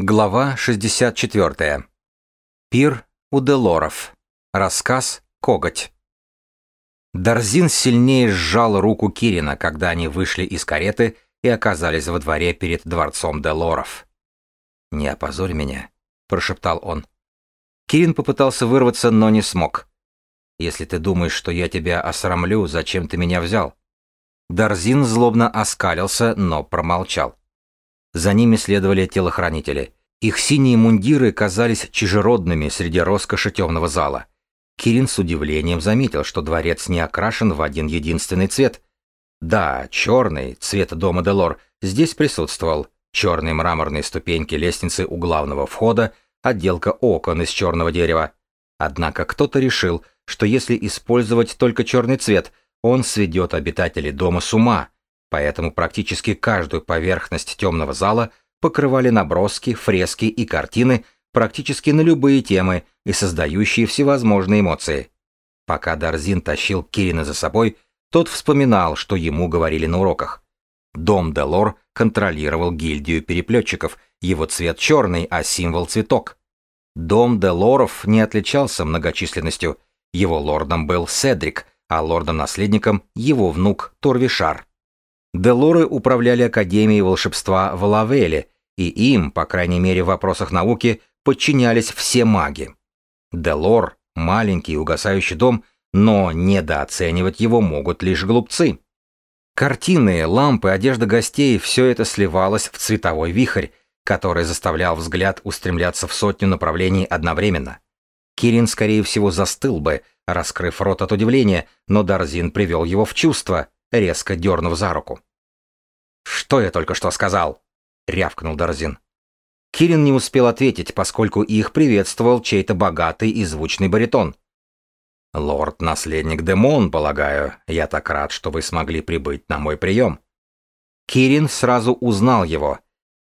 Глава 64. Пир у Делоров. Рассказ «Коготь». Дарзин сильнее сжал руку Кирина, когда они вышли из кареты и оказались во дворе перед дворцом Делоров. «Не опозорь меня», — прошептал он. Кирин попытался вырваться, но не смог. «Если ты думаешь, что я тебя осрамлю, зачем ты меня взял?» Дарзин злобно оскалился, но промолчал. За ними следовали телохранители. Их синие мундиры казались чужеродными среди роскоши темного зала. Кирин с удивлением заметил, что дворец не окрашен в один единственный цвет. Да, черный, цвет дома Делор, здесь присутствовал. Черные мраморные ступеньки лестницы у главного входа, отделка окон из черного дерева. Однако кто-то решил, что если использовать только черный цвет, он сведет обитателей дома с ума, поэтому практически каждую поверхность темного зала покрывали наброски, фрески и картины практически на любые темы и создающие всевозможные эмоции. Пока Дарзин тащил Кирина за собой, тот вспоминал, что ему говорили на уроках. Дом Делор контролировал гильдию переплетчиков, его цвет черный, а символ цветок. Дом Делоров не отличался многочисленностью, его лордом был Седрик, а лордом-наследником его внук Торвишар. Делоры управляли Академией волшебства в Лавеле, и им, по крайней мере в вопросах науки, подчинялись все маги. Делор – маленький угасающий дом, но недооценивать его могут лишь глупцы. Картины, лампы, одежда гостей – все это сливалось в цветовой вихрь, который заставлял взгляд устремляться в сотню направлений одновременно. Кирин, скорее всего, застыл бы, раскрыв рот от удивления, но Дарзин привел его в чувство, резко дернув за руку. «Что я только что сказал?» — рявкнул Дарзин. Кирин не успел ответить, поскольку их приветствовал чей-то богатый и звучный баритон. «Лорд-наследник Демон, полагаю, я так рад, что вы смогли прибыть на мой прием». Кирин сразу узнал его.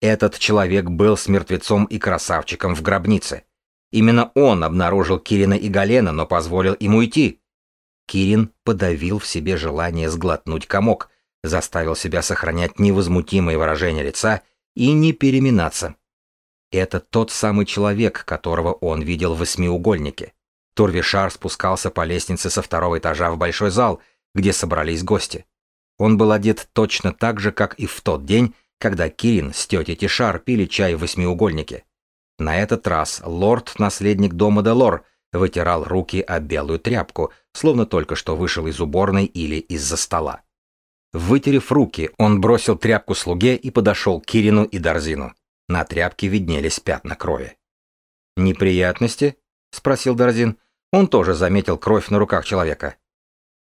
Этот человек был с мертвецом и красавчиком в гробнице. Именно он обнаружил Кирина и Галена, но позволил им уйти. Кирин подавил в себе желание сглотнуть комок, заставил себя сохранять невозмутимое выражение лица и не переминаться. Это тот самый человек, которого он видел в восьмиугольнике. Турвишар спускался по лестнице со второго этажа в большой зал, где собрались гости. Он был одет точно так же, как и в тот день, когда Кирин с тетей Тишар пили чай в восьмиугольнике. На этот раз лорд-наследник дома Делор вытирал руки о белую тряпку, словно только что вышел из уборной или из-за стола. Вытерев руки, он бросил тряпку слуге и подошел к Кирину и Дарзину. На тряпке виднелись пятна крови. «Неприятности?» — спросил Дарзин. Он тоже заметил кровь на руках человека.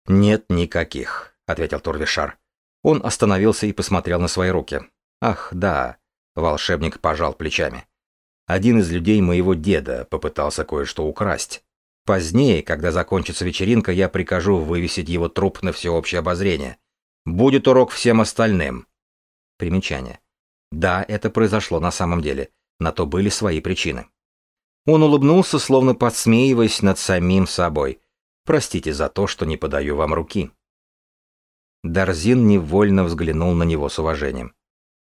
«Нет никаких», — ответил Турвишар. Он остановился и посмотрел на свои руки. «Ах, да», — волшебник пожал плечами. Один из людей моего деда попытался кое-что украсть. Позднее, когда закончится вечеринка, я прикажу вывесить его труп на всеобщее обозрение. Будет урок всем остальным. Примечание. Да, это произошло на самом деле. На то были свои причины. Он улыбнулся, словно подсмеиваясь над самим собой. Простите за то, что не подаю вам руки. Дарзин невольно взглянул на него с уважением.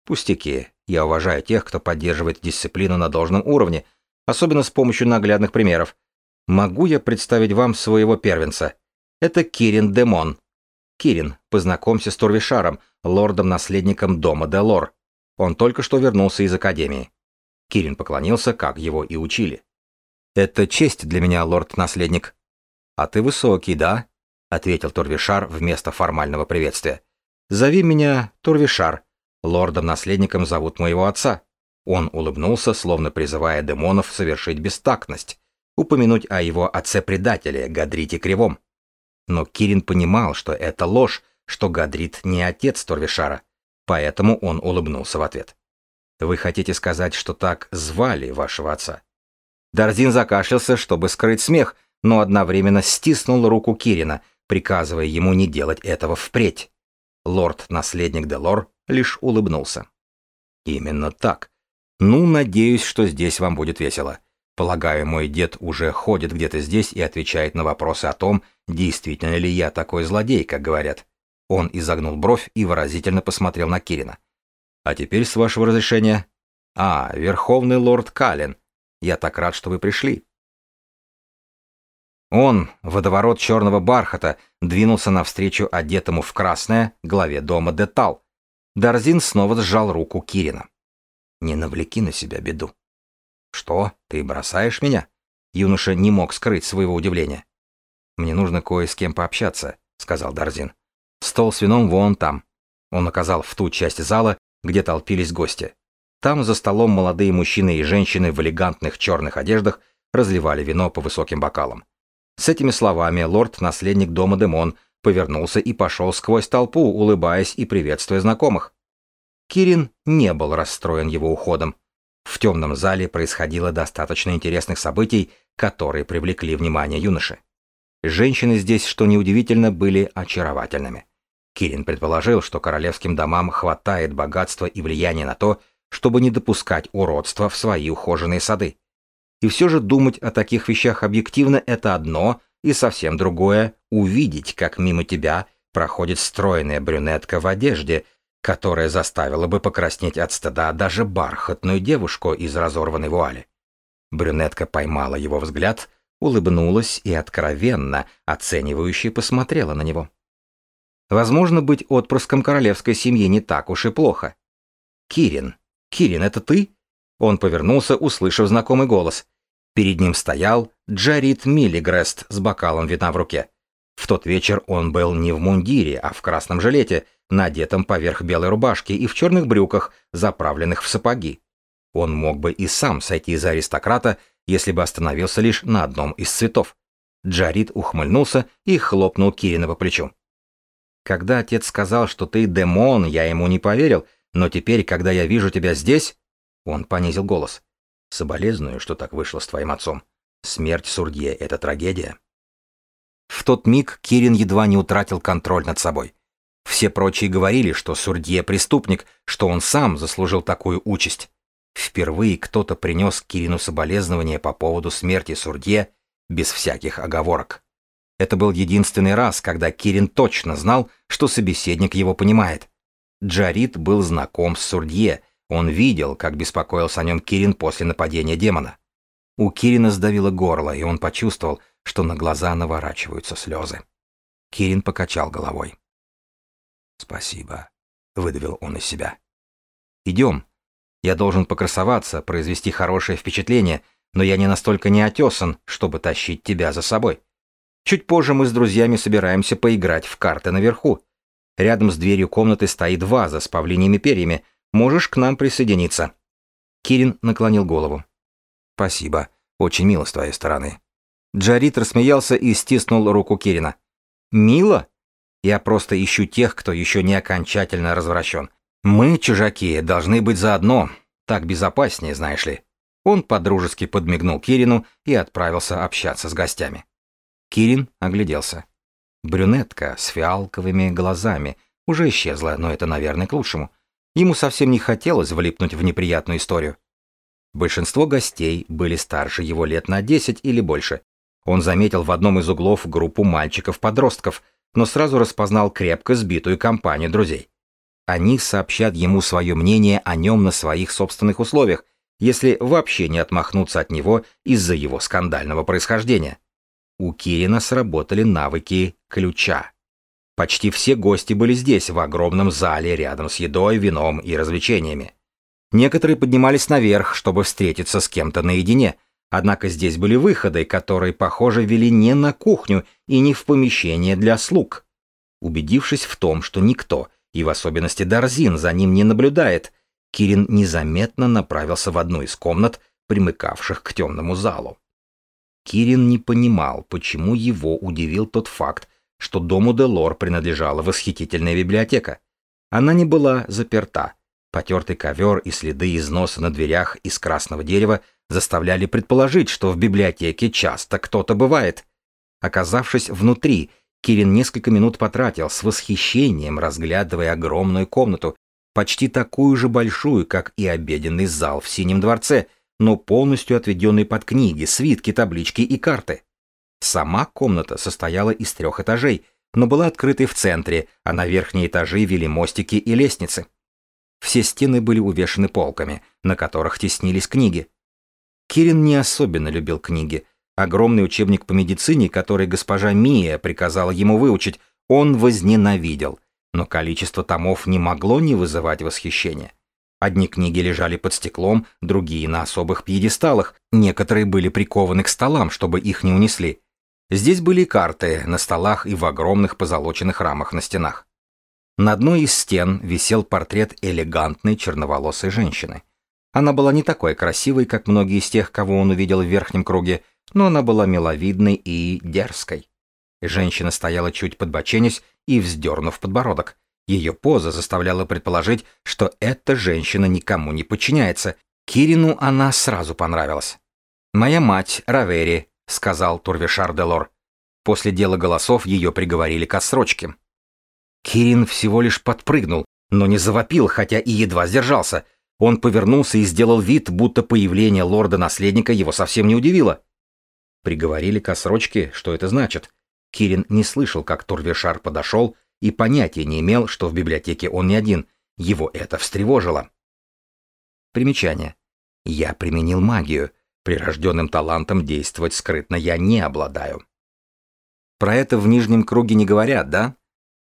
Пустяки. Я уважаю тех, кто поддерживает дисциплину на должном уровне, особенно с помощью наглядных примеров. Могу я представить вам своего первенца? Это Кирин Демон. Кирин, познакомься с Турвишаром, лордом-наследником дома Делор. Он только что вернулся из академии. Кирин поклонился, как его и учили. «Это честь для меня, лорд-наследник». «А ты высокий, да?» — ответил Турвишар вместо формального приветствия. «Зови меня Турвишар. Лордом-наследником зовут моего отца. Он улыбнулся, словно призывая демонов совершить бестактность, упомянуть о его отце-предателе, Гадрите Кривом. Но Кирин понимал, что это ложь, что Гадрит не отец Торвишара, поэтому он улыбнулся в ответ. «Вы хотите сказать, что так звали вашего отца?» Дарзин закашлялся, чтобы скрыть смех, но одновременно стиснул руку Кирина, приказывая ему не делать этого впредь. Лорд-наследник Делор лишь улыбнулся. Именно так. Ну, надеюсь, что здесь вам будет весело. Полагаю, мой дед уже ходит где-то здесь и отвечает на вопросы о том, действительно ли я такой злодей, как говорят. Он изогнул бровь и выразительно посмотрел на Кирина. А теперь, с вашего разрешения... А, Верховный Лорд Калин. Я так рад, что вы пришли. Он, водоворот черного бархата, двинулся навстречу одетому в красное главе дома Детал. Дарзин снова сжал руку Кирина. «Не навлеки на себя беду». «Что, ты бросаешь меня?» Юноша не мог скрыть своего удивления. «Мне нужно кое с кем пообщаться», — сказал Дарзин. «Стол с вином вон там». Он указал в ту часть зала, где толпились гости. Там за столом молодые мужчины и женщины в элегантных черных одеждах разливали вино по высоким бокалам. С этими словами лорд-наследник дома Демон повернулся и пошел сквозь толпу, улыбаясь и приветствуя знакомых. Кирин не был расстроен его уходом. В темном зале происходило достаточно интересных событий, которые привлекли внимание юноши. Женщины здесь, что неудивительно, были очаровательными. Кирин предположил, что королевским домам хватает богатства и влияния на то, чтобы не допускать уродства в свои ухоженные сады. И все же думать о таких вещах объективно – это одно, и совсем другое – увидеть, как мимо тебя проходит стройная брюнетка в одежде, которая заставила бы покраснеть от стыда даже бархатную девушку из разорванной вуали. Брюнетка поймала его взгляд, улыбнулась и откровенно, оценивающе посмотрела на него. Возможно, быть отпрыском королевской семьи не так уж и плохо. Кирин, «Кирин, это ты?» Он повернулся, услышав знакомый голос. Перед ним стоял Джарит Миллигрест с бокалом вина в руке. В тот вечер он был не в мундире, а в красном жилете, надетом поверх белой рубашки и в черных брюках, заправленных в сапоги. Он мог бы и сам сойти за аристократа, если бы остановился лишь на одном из цветов. Джарит ухмыльнулся и хлопнул Кирина по плечу. «Когда отец сказал, что ты демон, я ему не поверил, но теперь, когда я вижу тебя здесь...» Он понизил голос. «Соболезную, что так вышло с твоим отцом. Смерть Сурдье — это трагедия». В тот миг Кирин едва не утратил контроль над собой. Все прочие говорили, что Сурдье преступник, что он сам заслужил такую участь. Впервые кто-то принес Кирину соболезнования по поводу смерти Сурдье без всяких оговорок. Это был единственный раз, когда Кирин точно знал, что собеседник его понимает. Джарит был знаком с Сурдье, он видел, как беспокоился о нем Кирин после нападения демона. У Кирина сдавило горло, и он почувствовал, что на глаза наворачиваются слезы. Кирин покачал головой. «Спасибо», — выдавил он из себя. «Идем. Я должен покрасоваться, произвести хорошее впечатление, но я не настолько неотесан, чтобы тащить тебя за собой. Чуть позже мы с друзьями собираемся поиграть в карты наверху. Рядом с дверью комнаты стоит ваза с павлиньими перьями. Можешь к нам присоединиться». Кирин наклонил голову. «Спасибо. Очень мило с твоей стороны». Джарит рассмеялся и стиснул руку Кирина. «Мило? Я просто ищу тех, кто еще не окончательно развращен. Мы, чужаки, должны быть заодно. Так безопаснее, знаешь ли». Он подружески подмигнул Кирину и отправился общаться с гостями. Кирин огляделся. Брюнетка с фиалковыми глазами уже исчезла, но это, наверное, к лучшему. Ему совсем не хотелось влипнуть в неприятную историю. Большинство гостей были старше его лет на 10 или больше. Он заметил в одном из углов группу мальчиков-подростков, но сразу распознал крепко сбитую компанию друзей. Они сообщат ему свое мнение о нем на своих собственных условиях, если вообще не отмахнуться от него из-за его скандального происхождения. У Кирина сработали навыки ключа. Почти все гости были здесь, в огромном зале, рядом с едой, вином и развлечениями. Некоторые поднимались наверх, чтобы встретиться с кем-то наедине, однако здесь были выходы, которые, похоже, вели не на кухню и не в помещение для слуг. Убедившись в том, что никто, и в особенности Дарзин, за ним не наблюдает, Кирин незаметно направился в одну из комнат, примыкавших к темному залу. Кирин не понимал, почему его удивил тот факт, что дому Делор принадлежала восхитительная библиотека. Она не была заперта. Потертый ковер и следы износа на дверях из красного дерева заставляли предположить, что в библиотеке часто кто-то бывает. Оказавшись внутри, Кирин несколько минут потратил с восхищением, разглядывая огромную комнату, почти такую же большую, как и обеденный зал в Синем дворце — но полностью отведенный под книги, свитки, таблички и карты. Сама комната состояла из трех этажей, но была открытой в центре, а на верхние этажи вели мостики и лестницы. Все стены были увешаны полками, на которых теснились книги. Кирин не особенно любил книги. Огромный учебник по медицине, который госпожа Мия приказала ему выучить, он возненавидел. Но количество томов не могло не вызывать восхищения. Одни книги лежали под стеклом, другие на особых пьедесталах, некоторые были прикованы к столам, чтобы их не унесли. Здесь были карты на столах и в огромных позолоченных рамах на стенах. На одной из стен висел портрет элегантной черноволосой женщины. Она была не такой красивой, как многие из тех, кого он увидел в верхнем круге, но она была миловидной и дерзкой. Женщина стояла чуть подбоченясь и вздернув подбородок. Ее поза заставляла предположить, что эта женщина никому не подчиняется. Кирину она сразу понравилась. «Моя мать, Равери», — сказал Турвишар Делор. После дела голосов ее приговорили к отсрочке. Кирин всего лишь подпрыгнул, но не завопил, хотя и едва сдержался. Он повернулся и сделал вид, будто появление лорда-наследника его совсем не удивило. Приговорили к отсрочке, что это значит? Кирин не слышал, как Турвишар подошел, и понятия не имел, что в библиотеке он не один. Его это встревожило. Примечание. Я применил магию. Прирожденным талантом действовать скрытно я не обладаю. Про это в нижнем круге не говорят, да?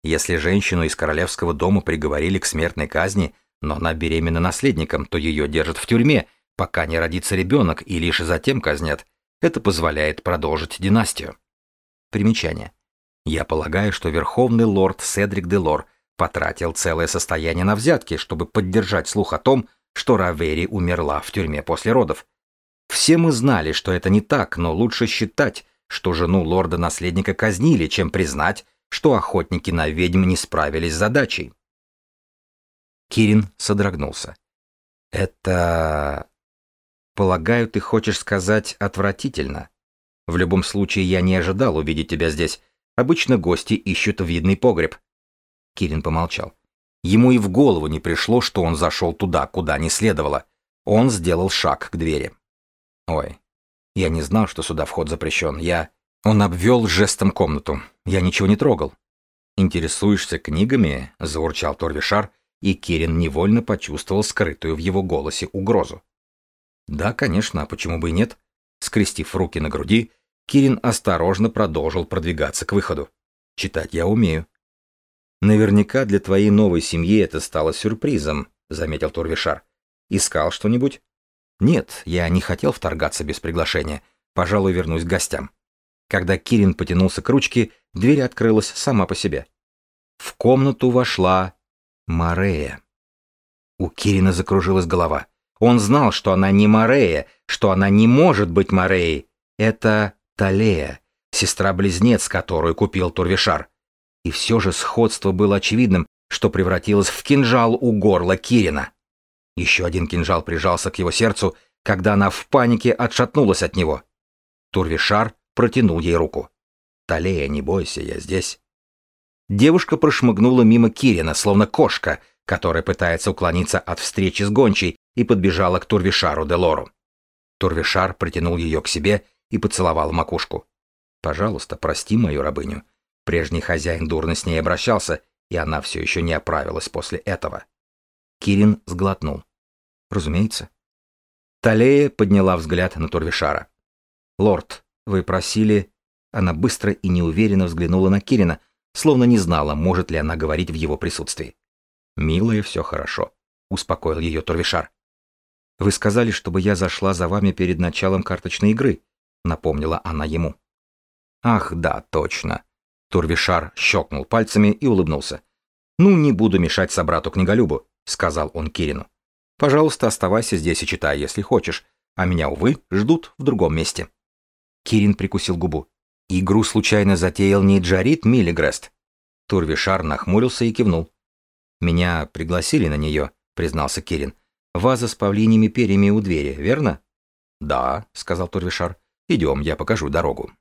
Если женщину из королевского дома приговорили к смертной казни, но она беременна наследником, то ее держат в тюрьме, пока не родится ребенок, и лишь затем казнят. Это позволяет продолжить династию. Примечание. Я полагаю, что верховный лорд Седрик де Лор потратил целое состояние на взятки, чтобы поддержать слух о том, что Равери умерла в тюрьме после родов. Все мы знали, что это не так, но лучше считать, что жену лорда-наследника казнили, чем признать, что охотники на ведьм не справились с задачей. Кирин содрогнулся. «Это... Полагаю, ты хочешь сказать отвратительно. В любом случае, я не ожидал увидеть тебя здесь. Обычно гости ищут видный погреб». Кирин помолчал. Ему и в голову не пришло, что он зашел туда, куда не следовало. Он сделал шаг к двери. «Ой, я не знал, что сюда вход запрещен. Я...» Он обвел жестом комнату. «Я ничего не трогал». «Интересуешься книгами?» — заурчал Торвишар, и Кирин невольно почувствовал скрытую в его голосе угрозу. «Да, конечно, а почему бы и нет?» Скрестив руки на груди, Кирин осторожно продолжил продвигаться к выходу. «Читать я умею». «Наверняка для твоей новой семьи это стало сюрпризом», — заметил Турвишар. «Искал что-нибудь?» «Нет, я не хотел вторгаться без приглашения. Пожалуй, вернусь к гостям». Когда Кирин потянулся к ручке, дверь открылась сама по себе. В комнату вошла Марея. У Кирина закружилась голова. Он знал, что она не Марея, что она не может быть Мареей. Это Талея, сестра-близнец, которую купил Турвишар. И все же сходство было очевидным, что превратилось в кинжал у горла Кирина. Еще один кинжал прижался к его сердцу, когда она в панике отшатнулась от него. Турвишар протянул ей руку. «Талея, не бойся, я здесь». Девушка прошмыгнула мимо Кирина, словно кошка, которая пытается уклониться от встречи с гончей, и подбежала к Турвишару де Лору. Турвишар притянул ее к себе и поцеловал макушку. «Пожалуйста, прости мою рабыню. Прежний хозяин дурно с ней обращался, и она все еще не оправилась после этого». Кирин сглотнул. «Разумеется». Талея подняла взгляд на Турвишара. «Лорд, вы просили...» Она быстро и неуверенно взглянула на Кирина, словно не знала, может ли она говорить в его присутствии. «Милая, все хорошо», — успокоил ее Турвишар. «Вы сказали, чтобы я зашла за вами перед началом карточной игры», — напомнила она ему. «Ах, да, точно». Турвишар щелкнул пальцами и улыбнулся. «Ну, не буду мешать собрату-книголюбу», — сказал он Кирину. «Пожалуйста, оставайся здесь и читай, если хочешь, а меня, увы, ждут в другом месте». Кирин прикусил губу. Игру случайно затеял не Джарит Миллигрест. Турвишар нахмурился и кивнул. «Меня пригласили на нее», — признался Кирин. «Ваза с павлиньими перьями у двери, верно?» «Да», — сказал Турвишар. «Идем, я покажу дорогу».